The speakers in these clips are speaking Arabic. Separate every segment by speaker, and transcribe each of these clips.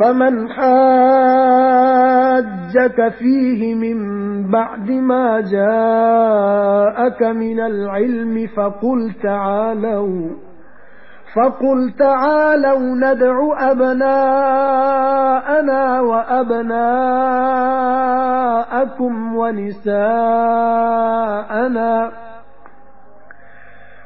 Speaker 1: فمن حاجك فيه من بعد ما جاءك من العلم فقل تعالوا فقل تعالوا ندع أبناءنا وأبناءكم ونساءنا.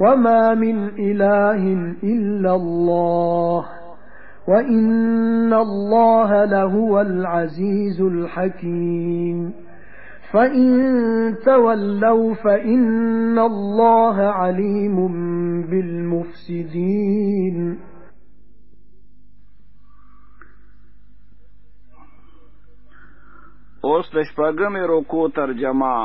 Speaker 1: وما من إله إلا الله وإن الله لهو العزيز الحكيم فإن تولوا فإن الله عليم بالمفسدين
Speaker 2: اوس د شپږمې رکو ترجمه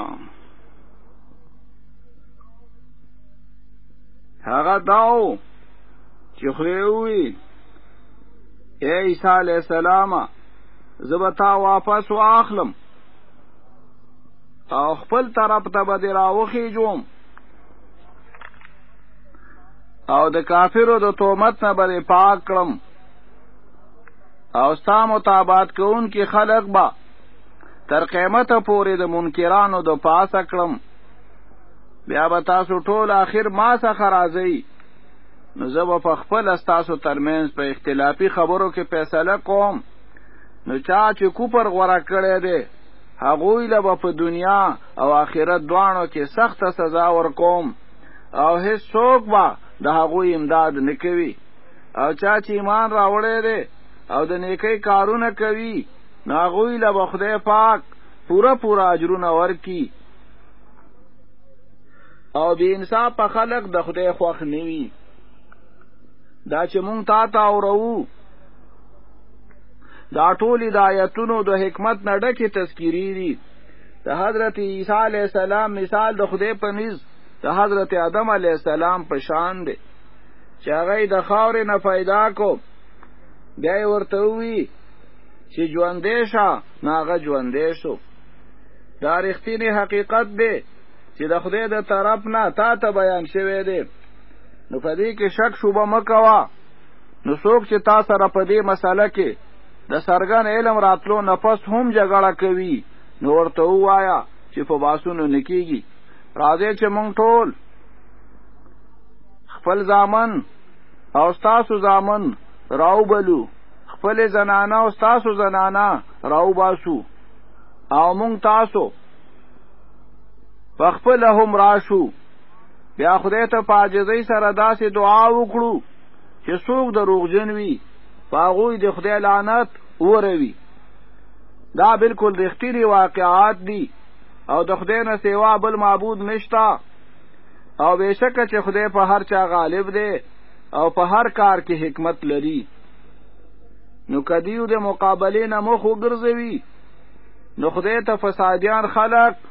Speaker 2: هغه داو چې خلیوي اے عیسی علیہ السلام زبتا واپس واخلم. او خپل طرف ته به راوخی جوم او د کافرو د تومت نه به پاک کړم. او ستا مطابات کون کی خلق با تر قیمت پورې د منکرانو د پاسه کړم بیا به تاسو ټول آخر ما څخه راځئ. نو زه به په خپل استاسو ترمنځ په اختلافي خبرو کې فیصله کوم. نو چا چې کوپر غوړه کړی دی هغوی له به په دنیا او آخرت دواړو کې سخته سزا ورکوم. او هیڅ څوک به د هغوی امداد نه کوي. او چا چې ایمان راوړی دی او د نیکی کارونه کوي نو هغوی له به خدای پاک پورا پورا اجرونه ورکي او بی انصاف په خلق د خدای خوښ نیوي دا چې مونږ تا ته اورو دا ټول د آیتونو د حکمت نه ډکې تذکیری دي. د حضرت عیسی علیه السلام مثال د خدای په نيز د حضرت آدم علیه السلام په شان دی. چې هغه د خاورې نه پیدا کو. بیا ورته وی چې ژوندې شه ناغه ژوندې شو. دا رښتینی حقیقت دی چې د خدای د طرف نه تا ته بیان شوی دی. نو په دې کې شک شوبه مکوا نو څوک چې تا سره په دې مسله کې د سرګن علم راتلو نفس هم جګړه کوي نو ورته وایا چې په باسونو نکېږي راځي چې مونږ ټول خپل ځامن او ستاسو ځامن راو بلو خپل زنانه او ستاسو زنانه راو باسو او مونږ تاسو پخپل هم راشو. بیا خدای ته پاجزۍ سره داسې دعا وکړو چې څوک دروغجن وي پاغوی د خدای لعنت وروي دا بالکل رښتینی واقعات دي او د خدای نه سیوا بل معبود نشتا او بشکه چې خدای په هر چا غالب دی او په هر کار کې حکمت لري. نو کدیو د مقابله نه مخ وګرځوي نو خدای ته فسادیان خلق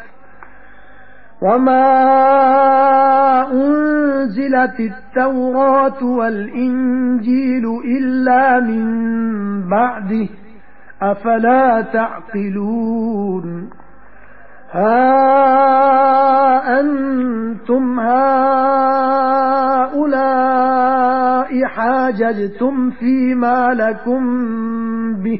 Speaker 1: وَمَا أُنْزِلَتِ التَّوْرَاةُ وَالْإِنْجِيلُ إِلَّا مِنْ بَعْدِهِ أفلا تعقلون ها أنتم هؤلاء حاججتم فيما لكم به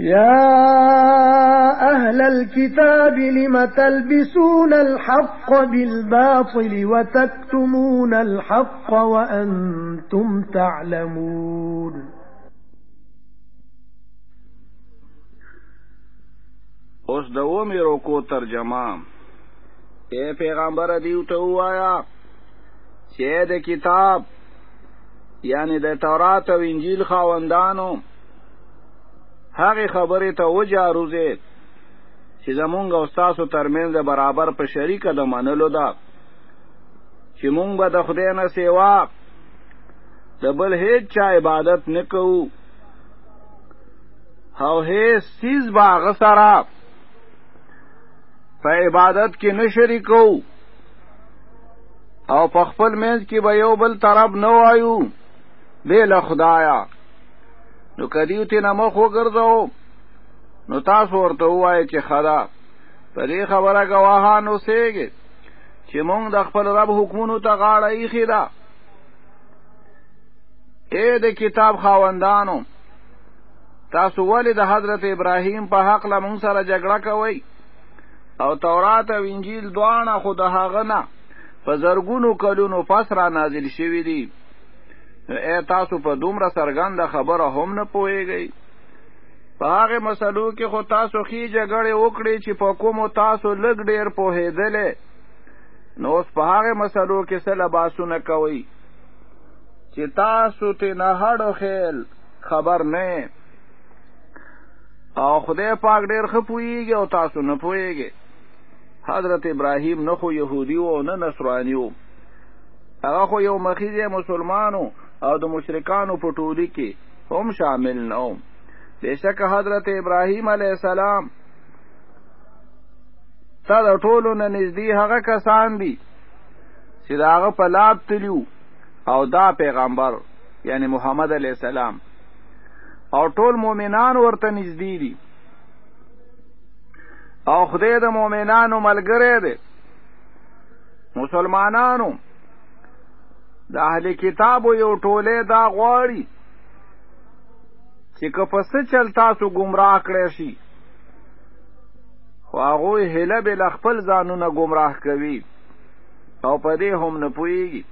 Speaker 1: يا أهل الكتاب لم تلبسون الحق بالباطل وتكتمون الحق وأنتم تعلمون
Speaker 2: اوس د ومه روکو ترجمه. اے پیغمبر دیو ته وایا چې د کتاب یعنی د تورات أو انجیل خاوندانو هغه خبره ته وجاروزه چې زمونږ او تاسو ترمنځ برابر په شریکه د منلو ده. چې مونږ به د خدای نه سیوا د بل هیڅ چا عبادت نکوو او هیڅ سیز باغ سره په عبادت کې نه شریکو او په خپل منځ کې به یو بل طرف نه وایو. به له خدایا نو کدیو ته نمخ وګرځاو نو تاسو ورته وایي چې خدا په دې خبره گواهان اوسېږي چې مونږ د خپل رب حکمونو ته غاړه ایښې ده. اے د کتاب خاوندانو تاسو ولې د حضرت ابراهیم په حق له مونږ سره جګړه کوئ؟ او تورات او انجیل دواړه خو د هغه نه په زرګونو کلونو پس را نازل شوي دي اے تاسو په دومره سرګنده خبره هم نه پوهیږئ. په هغه مسلو کې خو تاسو خې جګړې وکړې چې په کومو تاسو لږ ډیر پوهېدلې. نو اوس په هغه مسلو کې څه لباسونه کوئ؟ چې تاسو ته نه هړو خیل خبر نه او خدای پاک ډیر خپويږي او تاسو نه پوهیږئ حضرت ابراهیم نه خو يهودي او نه نصراني وو هغه خو یو مخیزه مسلمانو او د مشرکانو په ټولي کې هم شامل نه و بشک حضرت ابراهیم علیه السلام تا د ټولو نه نږدې هغه کسان دي چې دا هغه په لاب تلیو او دا پیغمبر یعنی محمد علیه السلام. او ټول مؤمنان ورته نږدې دي. او خدای د مؤمنانو ملګری دی. مسلمانانو د اهل کتابو یو ټوله دا غواړي چې که پس چل تاسو گمراه کړی شي. خو هغوی هله بل خپل ځانونه گمراه کوي او په دې هم نه پوهیږي.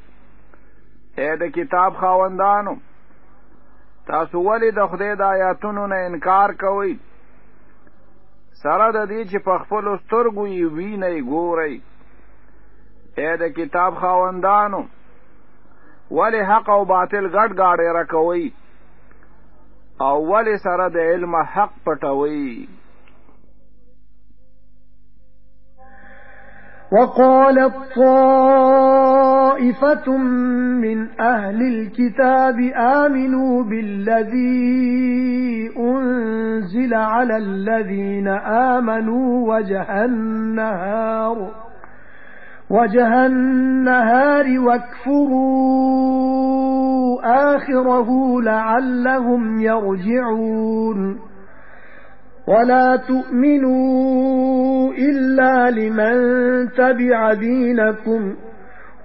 Speaker 2: اے د کتاب خاوندانو تاسو ولې د خدای د آیاتونو نه انکار کوئ؟ سره د دې چې په خپل سترګو یې وینئ ګورئ. اے د کتاب خاوندانو ولې حق أو باطل ګډ ګاډې را أو ولې سره د علم حق پټوئ.
Speaker 1: وقالت طائفة من أهل الكتاب آمنوا بالذي أنزل على الذين آمنوا وجه النهار. وجه النهار واكفروا آخره لعلهم يرجعون ولا تؤمنوا إلا لمن تبع دينكم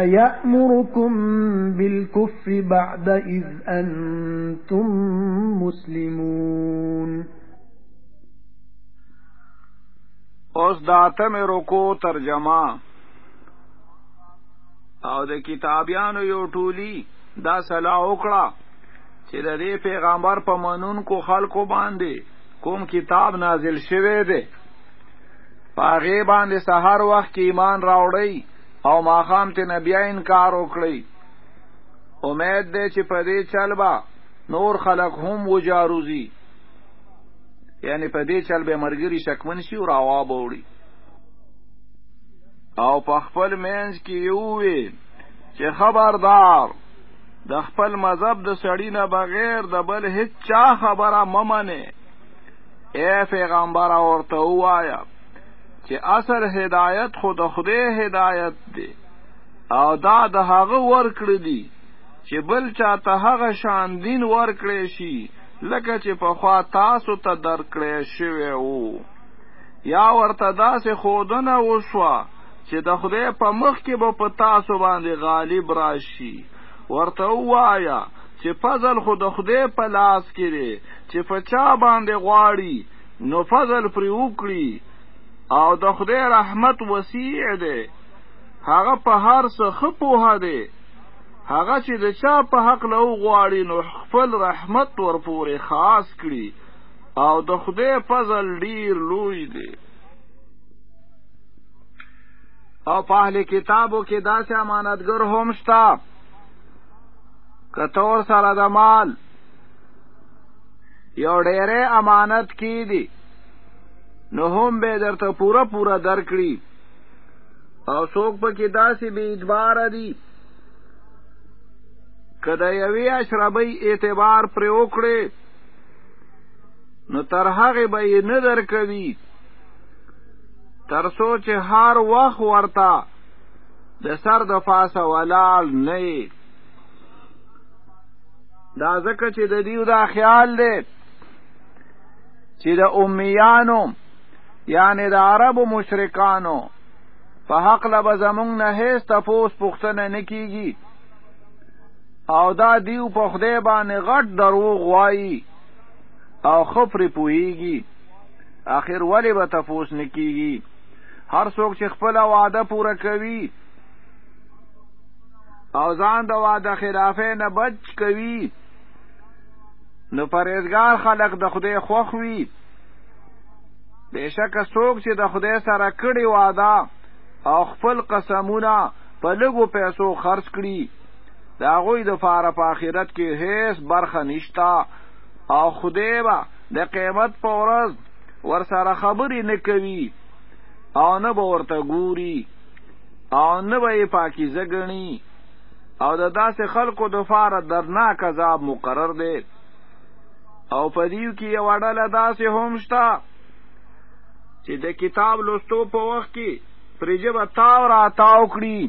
Speaker 1: أَيَأْمُرُكُم بِالْكُفْرِ بَعْدَ إِذْ أَنْتُمْ مُسْلِمُونَ
Speaker 2: اوس د اتم رکو ترجمه او د کتابیانو یو ټولی دا صلاح وکړه چې د دې پیغمبر په منونکو خلکو باندې کوم کتاب نازل شوی دی. پاغه باندې سحر وخت کې ایمان راوړی. او ماخام ته نبی انکار وکړي امید دې چې په دې چل با نور خلق هم وجاروزی یعنی په دې چل به مرګري شکمن شي او راواب وړي او په خپل مینز کې یو وی چې خبردار د خپل مذهب د سړی نه بغیر د بل هیڅ چا خبره ممنه اے پیغمبر اورته وایا چې اصل هدایت خو د خدای هدایت دی. او دا د هغه ورکړی دی چې بل چاته هغه شان دین ورکړی شي لکه چې په خوا تاسو ته درکړی شوی وو یا ورته داسې خودنه وشوه چې د خدای په مخ کې به په تاسو باندې غالب راشي. ورته وایا چې فضل خو د خدای په لاس کې دی چې په چا باندې غواړي نو فضل پرې وکړي او د خدای رحمت وسیع دی. هغه په هر څه ښه پوهه دی. هغه چې د چا په حق له غواړي نو خپل رحمت ورپورې خاص کړي. او د خدای فضل ډیر لوی دی. او په اهل کتابو کې داسې امانتګر هم شته. که ته ورسره د مال یو ډېرې امانت کی دي نو هم به درته پورا پورا درکړي. او څوک پکې داسې بې اعتبار دي کله یوې اشربۍ اعتبار پر وکړي نو تر هغه به یې نه درکوي. تر سو چې هر وخت ورتا د سر د پاسه ولاړ نه دا ځکه چې د دیو دا خیال دی چې د امیانو یعنی د عربو مشرکانو په حق کې به زمونږ نه هیڅ تپوس پوښتنه نه کیږي. او دا دیو په خدای باندې غټ دروغ وایي او خفر پوهیږي. آخر ولی به تپوس نه کیږي؟ هر څوک چې خپل وعده پوره کوي او ځان د وعده خلافه نه بچ کوي نو پرهیزګار خلق د خدای خوښ وي بېشکه څوک چې د خدای سره کړي وعده او خپل قسمونه په لږو پیسو خرڅ کړي د هغوی د پاره په آخرت کې هیڅ برخه نشتا او خدای به د قیمت په ورځ ورسره خبرې نه کوي او نه به ورته ګوري او نه به پاکیزه ګڼي. او د داسې خلکو د فاره درناک عذاب مقرر دی. او په دیو کې یو ډله داسې هم شته چې د کتاب لوستو په وخت کې پرې جبه تاو را تاو کړي.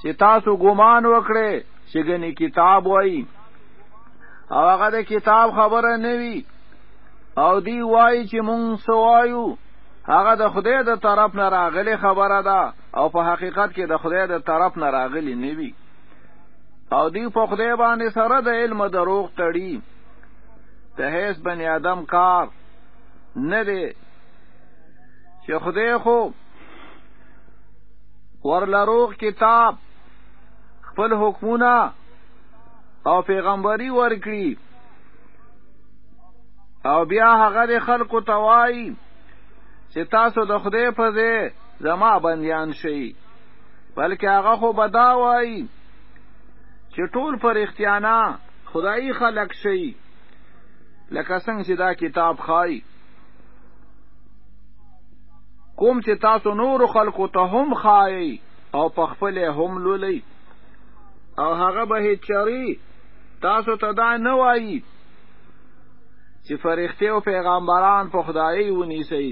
Speaker 2: چې تاسو ګمان وکړئ چې ګنې کتاب وایي. او هغه د کتاب خبره نه وي. او دی وایي چې مونږ چې سه وایو هغه د خدای د طرف نه راغلی خبره ده. او په حقیقت کې د خدای د طرف نه راغلی نه وي. او دی په خدای باندې سره د علم دروغ تړي. د هیڅ بنی آدم کار نه دی چې خدای خو ورله خو کتاب خپل حکمونه او پیغمبري ورکړي. او بیا هغه خلکو ته وایي چې تاسو د خدای په ځای زما بنديان شي بلکې هغه خو بدا وای چې ټول پر اختیانا خدای خلق شي لکه څنګه چې دا کتاب خای کوم چې تاسو نور خلقو ته هم خای او په خپل هم لولي او هغه به چری تاسو ته دا نه وایي چې فرښتې او پیغمبران په خدای ونیسي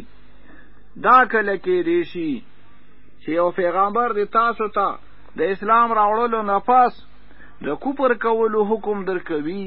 Speaker 2: دا کله کې دی شي چې یو پیغمبر د تاسو ته د اسلام راوړلو نه پس د کوپر کولو حکم درکوي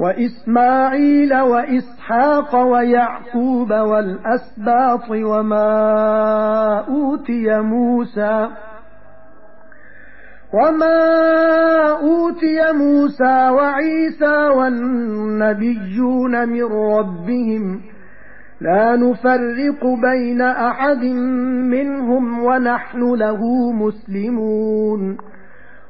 Speaker 1: وَإِسْمَاعِيلَ وَإِسْحَاقَ وَيَعْقُوبَ وَالْأَسْبَاطِ وَمَا أُوتِيَ مُوسَى وَمَا أُوتِيَ مُوسَى وَعِيسَى وَالنَّبِيُّونَ مِن رَّبِّهِمْ لَا نُفَرِّقُ بَيْنَ أَحَدٍ مِّنْهُمْ وَنَحْنُ لَهُ مُسْلِمُونَ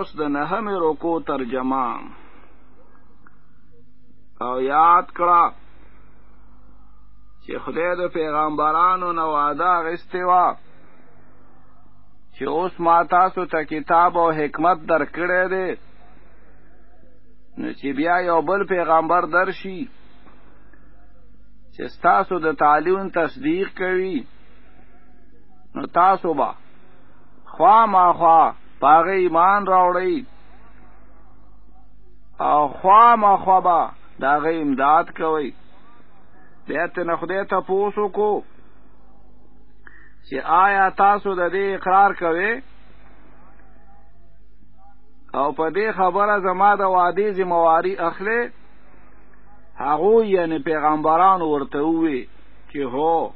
Speaker 2: اوس د نهمې رکو ترجمه او یاد کړه چې خدای د پیغمبرانو نه وعده اغستې وا چې اوس ما تاسو ته کتاب او حکمت درکړی دی. نو چې بیا یو بل پیغمبر درشي چې تاسو د تعلیم تصدیق کوي نو تاسو به خواه مخواه په هغه ایمان راوړی. او خواه مخواه به د هغه امداد کوي بیا ترې نه خدای تپوس وکو چې آیا تاسو د دې اقرار کوئ؟ او په دې خبره زما د وعدې ذمه واري اخلئ هغه یعنی پیغمبران ورته وي چې هو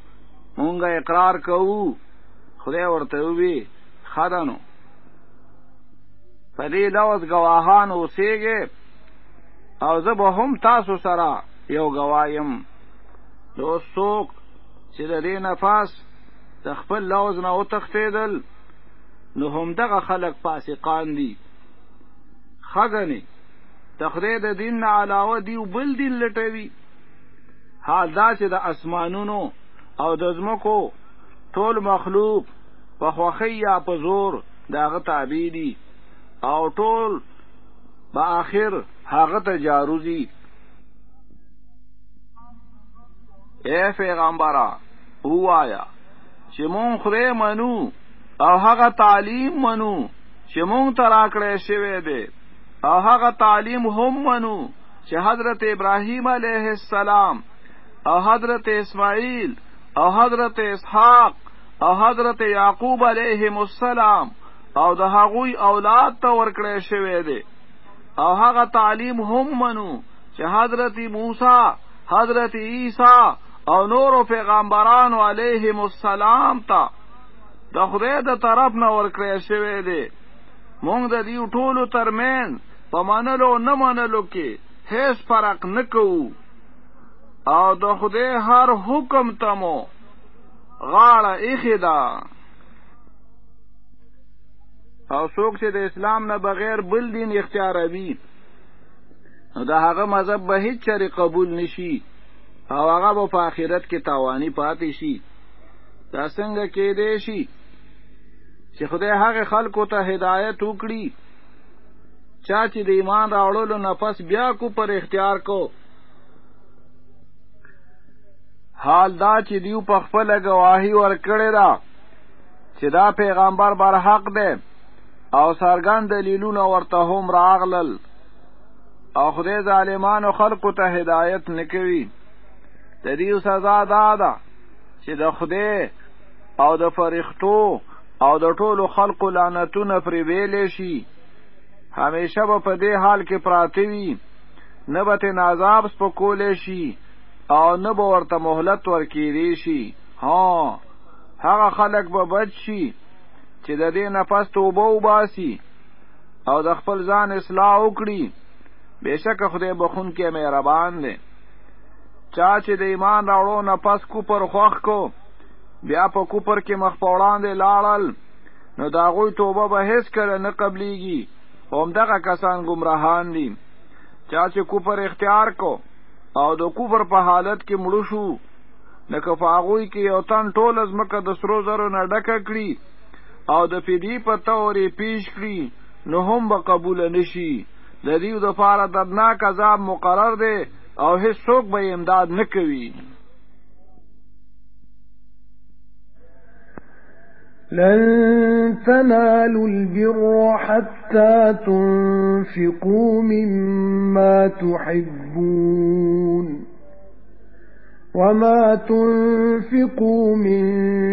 Speaker 2: مونږه اقرار کوو. خدای ورته وي ښه نو په دې لوز گواهان اوسېږي. او زه به هم تاسو سره یو ګواه یم نو څوک چې د دې نه پس د خپل لوز نه وتښتېدل نو هم دغه خلک فاسقان دي. ښه ګنې د خدای د دین نه علاوه دی بل دین لټوي. حال دا چې د اسمانونو او د زمکو ټول مخلوق په خوښۍ یا په زور د هغه تابع دي او ټول به آخر هغه ته جاروزی اې پیغمبره وایه چې مونږ خدای منو او هغه تعلیم منو چې مونږ ته راکړې شوی دی او هغه تعلیم هم منو چې حضرت ابراهیم علیه السلام او حضرت اسماعیل او حضرت اسحاق او حضرت یعقوب علیهم السلام او د هغوی اولاد ته ورکړی شوی دی. او هغه تعلیم هم منو چې حضرت موسی حضرت عیسی او نور پیغمبرانو علیهم السلام ته د خدای د طرف نه ورکړی شوی دی. مونږ د دې ټولو ترمن په منلو نه منلو کې هیڅ فرق نه کوو. او د خدای هر حکم تمو غاړه ایخی دا او څوک چې د اسلام نه بغیر بل دین اختیاروي نو د هغه مذهب به هیڅ چری قبول نشي او هغه به په آخرت کې تاوانی پاتې شي. دا څنګه کېدې شي؟ چې خدای هغه خلکو ته هدایت وکړي. چا چې د ایمان راوړلو نفس بیا کو پر اختیار کو. حال دا چې دیو په خپل گواهی ورکړی دا چې دا پیغمبر بر حق دی او سرګند دلیلونه ورته هم راغلل. او خدای ظالمانو خلقو ته هدایت نکوي د دې سزا دا ده چې د خدای او د فرښتو او د ټولو خلقو لعنتونه پرې ویلې شي. همیشه به په دې حال کې پراته وي. نه به ترې عذاب سپکولی شي او نه به ورته مهلت ورکېدی شي. ها هغه خلک به بد شي چې د دې نفس توبه وباسي او د خپل ځان اصلاح وکړي بېشکه خدای بخښونکی مهربان دی. چا چې د ایمان راوړو نه پس کفر خوښ کو بیا په کفر کې مخ په وړاندې لاړل نو د هغوی توبه به هیڅ کله نه قبلیږي. همدغه کسان گمراهان دي. چا چې کفر اختیار کو او د کفر په حالت کې مړو شو لکه په هغوی کې یو تن ټول ځمکه د سرو زرو نه ډکه کړي او د فدیې په تور یې پیش کړي نو هم به قبول نشي د دیو د پاره دردناک عذاب مقرر دی او هیڅ څوک به امداد نه کوي.
Speaker 1: لن تنالوا البر حتى تنفقوا مما تحبون وما تنفقوا من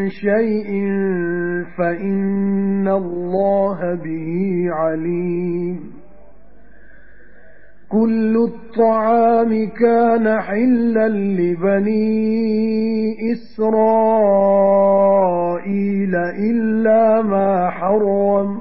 Speaker 1: شيء فإن الله به عليم كل الطعام كان حلا لبني إسرائيل إلا ما حرم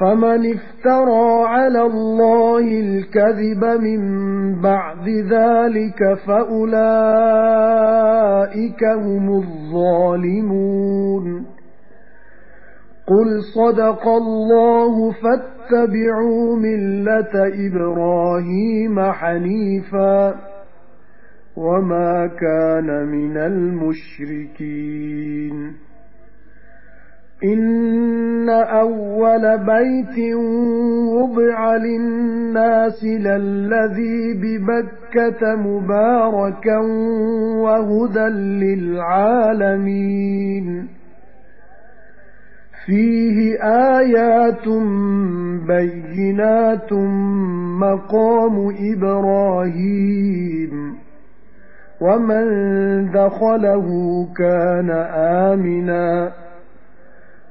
Speaker 1: فَمَنِ افْتَرَى عَلَى اللَّهِ الْكَذِبَ مِن بَعْدِ ذَلِكَ فَأُولَئِكَ هُمُ الظَّالِمُونَ. قُلْ صَدَقَ اللَّهُ فَاتَّبِعُوا مِلَّةَ إِبْرَاهِيمَ حَنِيفًا وَمَا كَانَ مِنَ الْمُشْرِكِينَ. إِنَّ أَوَّلَ بَيْتٍ وُضِعَ لِلنَّاسِ لَلَّذِي بِبَكَّةَ مُبَارَكًا وَهُدًى لِلْعَالَمِينَ فِيهِ آيَاتٌ بَيِّنَاتٌ مَقَامُ إِبْرَاهِيمَ وَمَن دَخَلَهُ كَانَ آمِنًا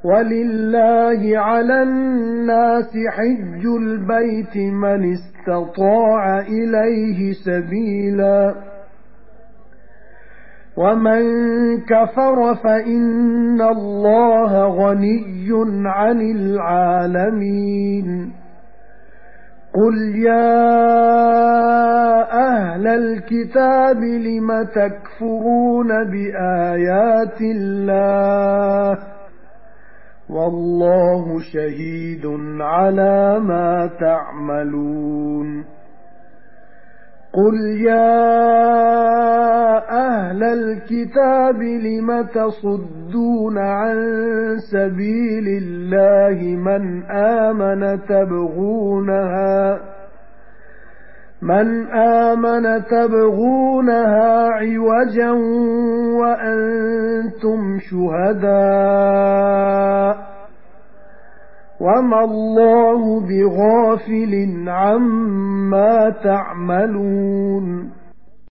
Speaker 1: وَلِلَّهِ عَلَى النَّاسِ حِجُّ الْبَيْتِ مَنِ اسْتَطَاعَ إِلَيْهِ سَبِيلًا. وَمَن كَفَرَ فَإِنَّ اللَّهَ غَنِيٌّ عَنِ الْعَالَمِينَ. قُلْ يَا أَهْلَ الْكِتَابِ لِمَ تَكْفُرُونَ بِآيَاتِ اللَّهِ؟ وَاللَّهُ شَهِيدٌ عَلَى مَا تَعْمَلُونَ. قُلْ يَا أَهْلَ الْكِتَابِ لِمَ تَصُدُّونَ عَن سَبِيلِ اللَّهِ مَنْ آمَنَ تَبْغُونَهَا مَنْ آمَنَ تَبْغُونَهَا عِوَجًا وَأَنْتُمْ شُهَدَاءُ وَمَا اللَّهُ بِغَافِلٍ عَمَّا تَعْمَلُونَ